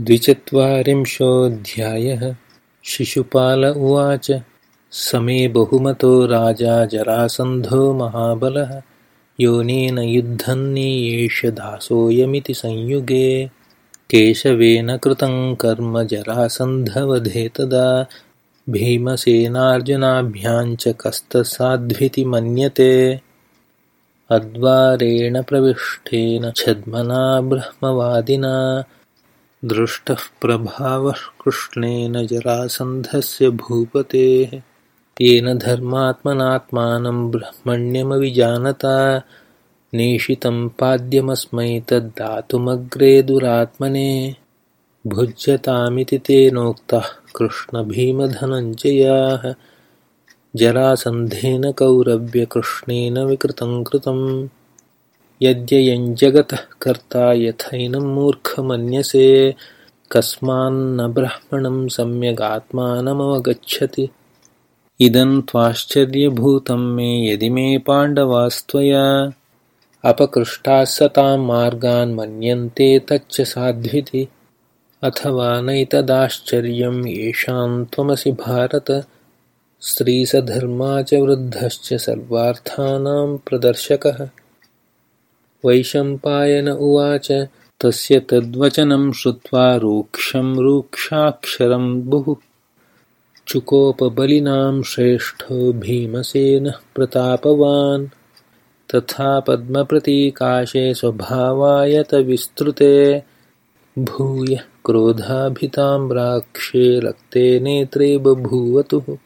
द्विचत्वारिंशोऽध्यायः। शिशुपाल उवाच समे बहुमतो राजा जरासन्धो महाबलः। योनेन युद्धन्नियेष दासोऽयमिति संयुगे। केशवेन कृतं कर्म जरासन्धवधे तदा। भीमसेनार्जुनाभ्याञ्च कस्तसाध्विति मन्यते। अद्वारेण प्रविष्टेन छद्मना ब्रह्मवादिना दृष्टः प्रभावः कृष्णेन जरासन्धस्य भूपतेः। येन धर्मात्मनात्मानं ब्रह्मण्यमविजानता नेषितं पाद्यमस्मै तद्दातुमग्रे दुरात्मने। भुज्यतामिति तेनोक्तः कृष्णभीमधनञ्जयाः जरासन्धेन कौरव्यकृष्णेन विकृतं कृतम् यद्ययञ्जगतः कर्ता यथैनं मूर्खमन्यसे कस्मान्न ब्रह्मणं सम्यगात्मानमवगच्छति। इदं त्वाश्चर्यभूतं मे यदि मे पाण्डवास्त्वया। अपकृष्टाः सतां मार्गान् मन्यन्ते तच्च साध्विति। अथवा नैतदाश्चर्यं येषां त्वमसि भारत। स्त्रीसधर्मा च वृद्धश्च सर्वार्थानां प्रदर्शकः वैशम्पायन उवाच तस्य तद्वचनं श्रुत्वा रूक्षं रूक्षाक्षरं बहु। चुकोपबलिनां श्रेष्ठो भीमसेनः प्रतापवान्। तथा पद्मप्रतीकाशे स्वभावायतविस्तृते भूयः क्रोधाभिताम्राक्षे रक्ते नेत्रे बभूवतुः